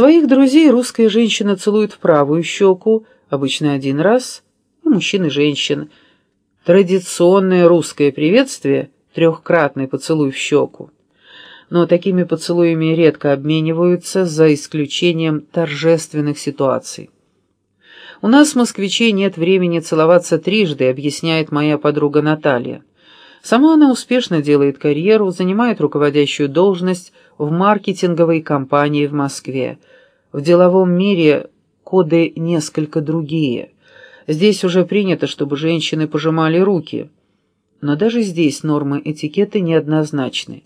Своих друзей русская женщина целует в правую щеку, обычно один раз, и мужчин и женщин. Традиционное русское приветствие — трехкратный поцелуй в щеку. Но такими поцелуями редко обмениваются, за исключением торжественных ситуаций. «У нас, москвичей, нет времени целоваться трижды», — объясняет моя подруга Наталья. Сама она успешно делает карьеру, занимает руководящую должность в маркетинговой компании в Москве. В деловом мире коды несколько другие. Здесь уже принято, чтобы женщины пожимали руки. Но даже здесь нормы этикета неоднозначны.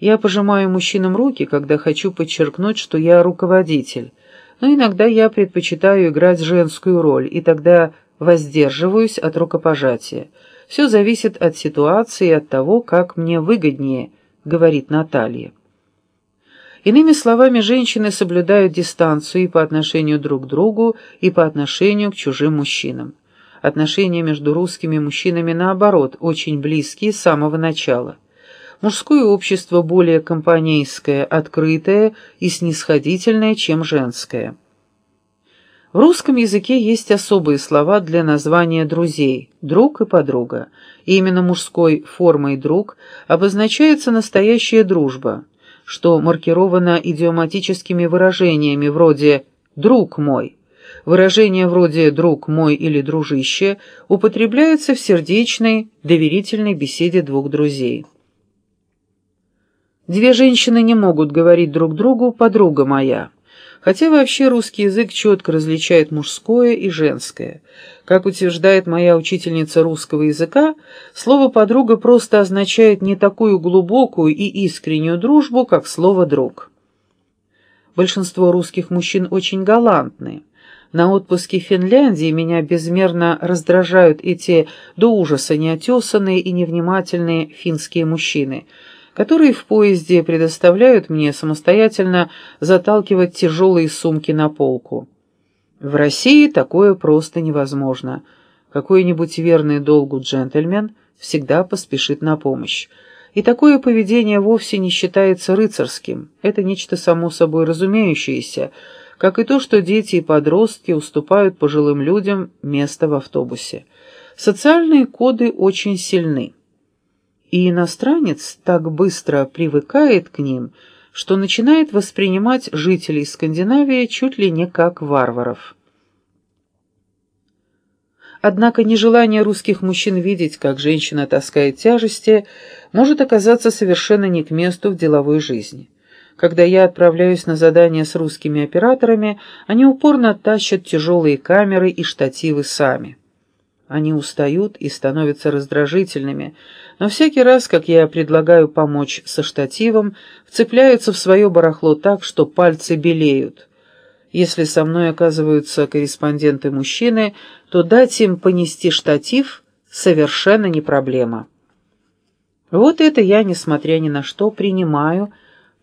Я пожимаю мужчинам руки, когда хочу подчеркнуть, что я руководитель, но иногда я предпочитаю играть женскую роль, и тогда воздерживаюсь от рукопожатия. Все зависит от ситуации и от того, как мне выгоднее, говорит Наталья. Иными словами, женщины соблюдают дистанцию и по отношению друг к другу, и по отношению к чужим мужчинам. Отношения между русскими мужчинами, наоборот, очень близкие с самого начала. Мужское общество более компанейское, открытое и снисходительное, чем женское. В русском языке есть особые слова для названия друзей – друг и подруга. И именно мужской формой «друг» обозначается настоящая дружба, что маркировано идиоматическими выражениями вроде «друг мой». Выражения вроде «друг мой» или «дружище» употребляются в сердечной, доверительной беседе двух друзей. Две женщины не могут говорить друг другу «подруга моя». Хотя вообще русский язык четко различает мужское и женское. Как утверждает моя учительница русского языка, слово «подруга» просто означает не такую глубокую и искреннюю дружбу, как слово «друг». Большинство русских мужчин очень галантны. На отпуске в Финляндии меня безмерно раздражают эти до ужаса неотесанные и невнимательные финские мужчины – которые в поезде предоставляют мне самостоятельно заталкивать тяжелые сумки на полку. В России такое просто невозможно. Какой-нибудь верный долгу джентльмен всегда поспешит на помощь. И такое поведение вовсе не считается рыцарским. Это нечто само собой разумеющееся, как и то, что дети и подростки уступают пожилым людям место в автобусе. Социальные коды очень сильны и иностранец так быстро привыкает к ним, что начинает воспринимать жителей Скандинавии чуть ли не как варваров. Однако нежелание русских мужчин видеть, как женщина таскает тяжести, может оказаться совершенно не к месту в деловой жизни. Когда я отправляюсь на задания с русскими операторами, они упорно тащат тяжелые камеры и штативы сами. Они устают и становятся раздражительными, но всякий раз, как я предлагаю помочь со штативом, вцепляются в свое барахло так, что пальцы белеют. Если со мной оказываются корреспонденты-мужчины, то дать им понести штатив совершенно не проблема. Вот это я, несмотря ни на что, принимаю,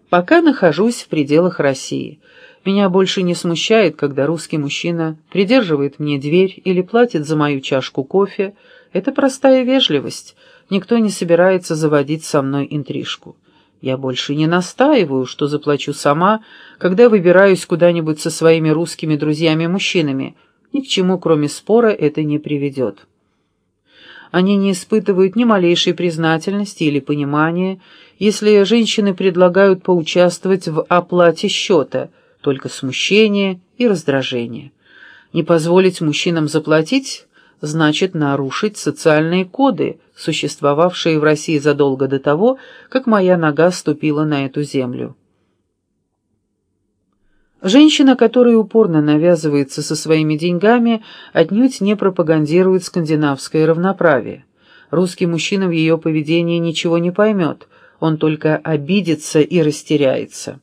пока нахожусь в пределах России – меня больше не смущает, когда русский мужчина придерживает мне дверь или платит за мою чашку кофе. Это простая вежливость. Никто не собирается заводить со мной интрижку. Я больше не настаиваю, что заплачу сама, когда выбираюсь куда-нибудь со своими русскими друзьями-мужчинами. Ни к чему, кроме спора, это не приведет. Они не испытывают ни малейшей признательности или понимания, если женщины предлагают поучаствовать в оплате счета – только смущение и раздражение. Не позволить мужчинам заплатить значит нарушить социальные коды, существовавшие в России задолго до того, как моя нога ступила на эту землю. Женщина, которая упорно навязывается со своими деньгами, отнюдь не пропагандирует скандинавское равноправие. Русский мужчина в ее поведении ничего не поймет, он только обидится и растеряется.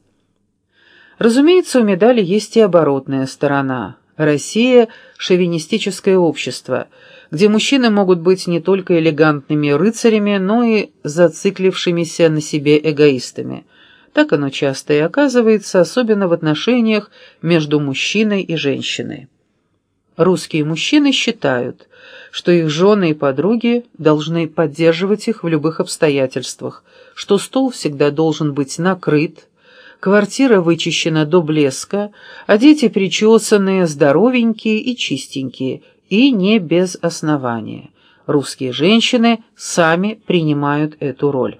Разумеется, у медали есть и оборотная сторона. Россия – шовинистическое общество, где мужчины могут быть не только элегантными рыцарями, но и зациклившимися на себе эгоистами. Так оно часто и оказывается, особенно в отношениях между мужчиной и женщиной. Русские мужчины считают, что их жены и подруги должны поддерживать их в любых обстоятельствах, что стол всегда должен быть накрыт, Квартира вычищена до блеска, а дети причесанные, здоровенькие и чистенькие, и не без основания. Русские женщины сами принимают эту роль.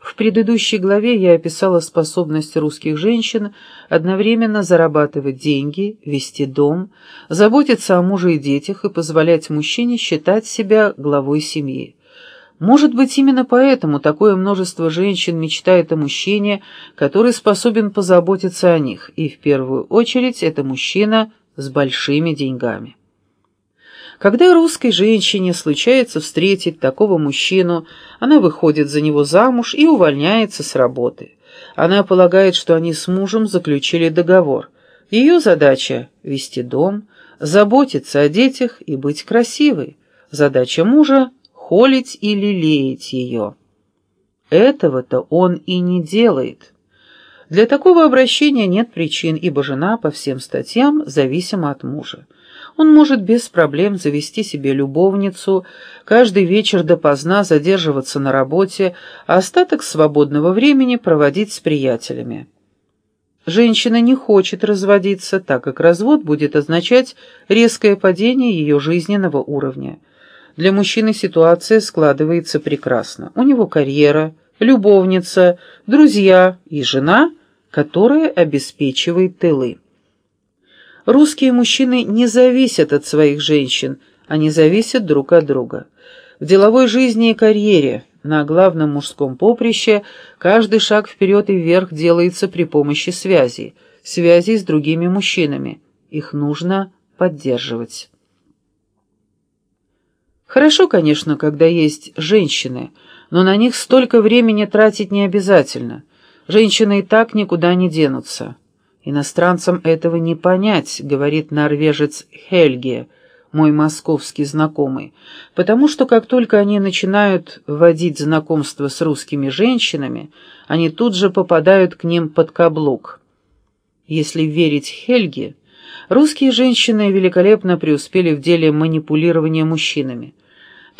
В предыдущей главе я описала способность русских женщин одновременно зарабатывать деньги, вести дом, заботиться о муже и детях и позволять мужчине считать себя главой семьи. Может быть, именно поэтому такое множество женщин мечтает о мужчине, который способен позаботиться о них, и в первую очередь это мужчина с большими деньгами. Когда русской женщине случается встретить такого мужчину, она выходит за него замуж и увольняется с работы. Она полагает, что они с мужем заключили договор. Ее задача – вести дом, заботиться о детях и быть красивой. Задача мужа холить и лелеять ее. Этого-то он и не делает. Для такого обращения нет причин, ибо жена по всем статьям зависима от мужа. Он может без проблем завести себе любовницу, каждый вечер допоздна задерживаться на работе, а остаток свободного времени проводить с приятелями. Женщина не хочет разводиться, так как развод будет означать резкое падение ее жизненного уровня. Для мужчины ситуация складывается прекрасно. У него карьера, любовница, друзья и жена, которая обеспечивает тылы. Русские мужчины не зависят от своих женщин, они зависят друг от друга. В деловой жизни и карьере, на главном мужском поприще, каждый шаг вперед и вверх делается при помощи связей, связей с другими мужчинами. Их нужно поддерживать. Хорошо, конечно, когда есть женщины, но на них столько времени тратить не обязательно. Женщины и так никуда не денутся. Иностранцам этого не понять, говорит норвежец Хельге, мой московский знакомый, потому что как только они начинают вводить знакомство с русскими женщинами, они тут же попадают к ним под каблук. Если верить Хельге, русские женщины великолепно преуспели в деле манипулирования мужчинами.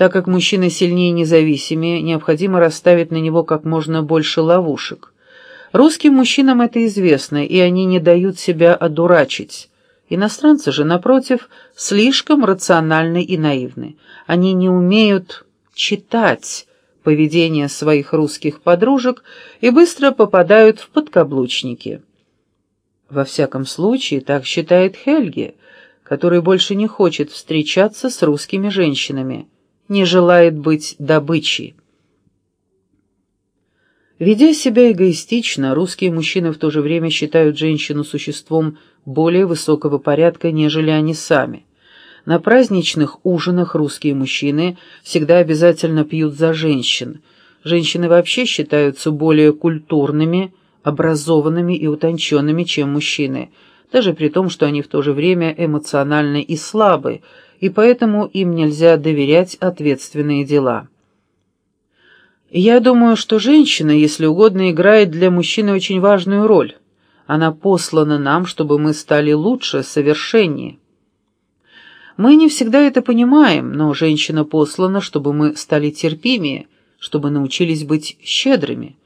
Так как мужчина сильнее и независимее, необходимо расставить на него как можно больше ловушек. Русским мужчинам это известно, и они не дают себя одурачить. Иностранцы же, напротив, слишком рациональны и наивны. Они не умеют читать поведение своих русских подружек и быстро попадают в подкаблучники. Во всяком случае, так считает Хельги, который больше не хочет встречаться с русскими женщинами не желает быть добычей. Ведя себя эгоистично, русские мужчины в то же время считают женщину существом более высокого порядка, нежели они сами. На праздничных ужинах русские мужчины всегда обязательно пьют за женщин. Женщины вообще считаются более культурными, образованными и утонченными, чем мужчины, даже при том, что они в то же время эмоциональны и слабы, и поэтому им нельзя доверять ответственные дела. Я думаю, что женщина, если угодно, играет для мужчины очень важную роль. Она послана нам, чтобы мы стали лучше, совершеннее. Мы не всегда это понимаем, но женщина послана, чтобы мы стали терпимее, чтобы научились быть щедрыми.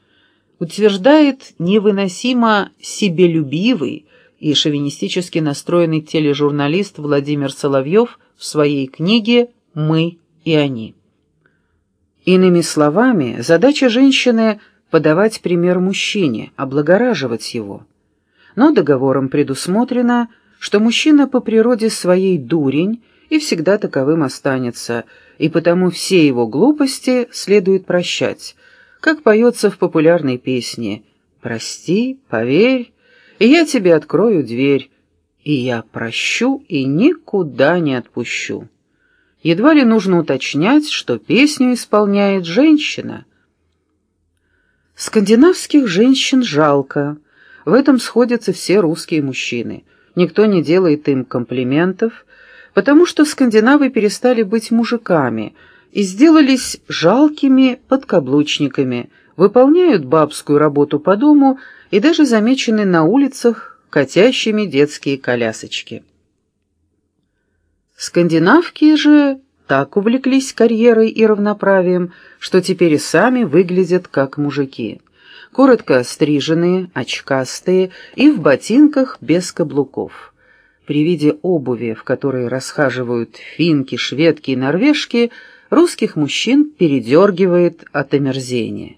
Утверждает невыносимо себелюбивый и шовинистически настроенный тележурналист Владимир Соловьев – в своей книге «Мы и они». Иными словами, задача женщины – подавать пример мужчине, облагораживать его. Но договором предусмотрено, что мужчина по природе своей дурень и всегда таковым останется, и потому все его глупости следует прощать, как поется в популярной песне «Прости, поверь, и я тебе открою дверь, и я прощу и никуда не отпущу. Едва ли нужно уточнять, что песню исполняет женщина. Скандинавских женщин жалко. В этом сходятся все русские мужчины. Никто не делает им комплиментов, потому что скандинавы перестали быть мужиками и сделались жалкими подкаблучниками, выполняют бабскую работу по дому и даже замечены на улицах катящими детские колясочки. Скандинавки же так увлеклись карьерой и равноправием, что теперь и сами выглядят как мужики. коротко стриженные, очкастые и в ботинках без каблуков. При виде обуви, в которой расхаживают финки, шведки и норвежки, русских мужчин передергивает от омерзения.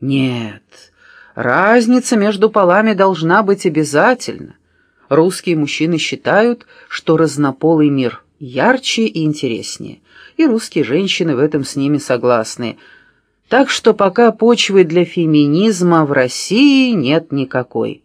Нет, разница между полами должна быть обязательно. Русские мужчины считают, что разнополый мир ярче и интереснее, и русские женщины в этом с ними согласны. Так что пока почвы для феминизма в России нет никакой.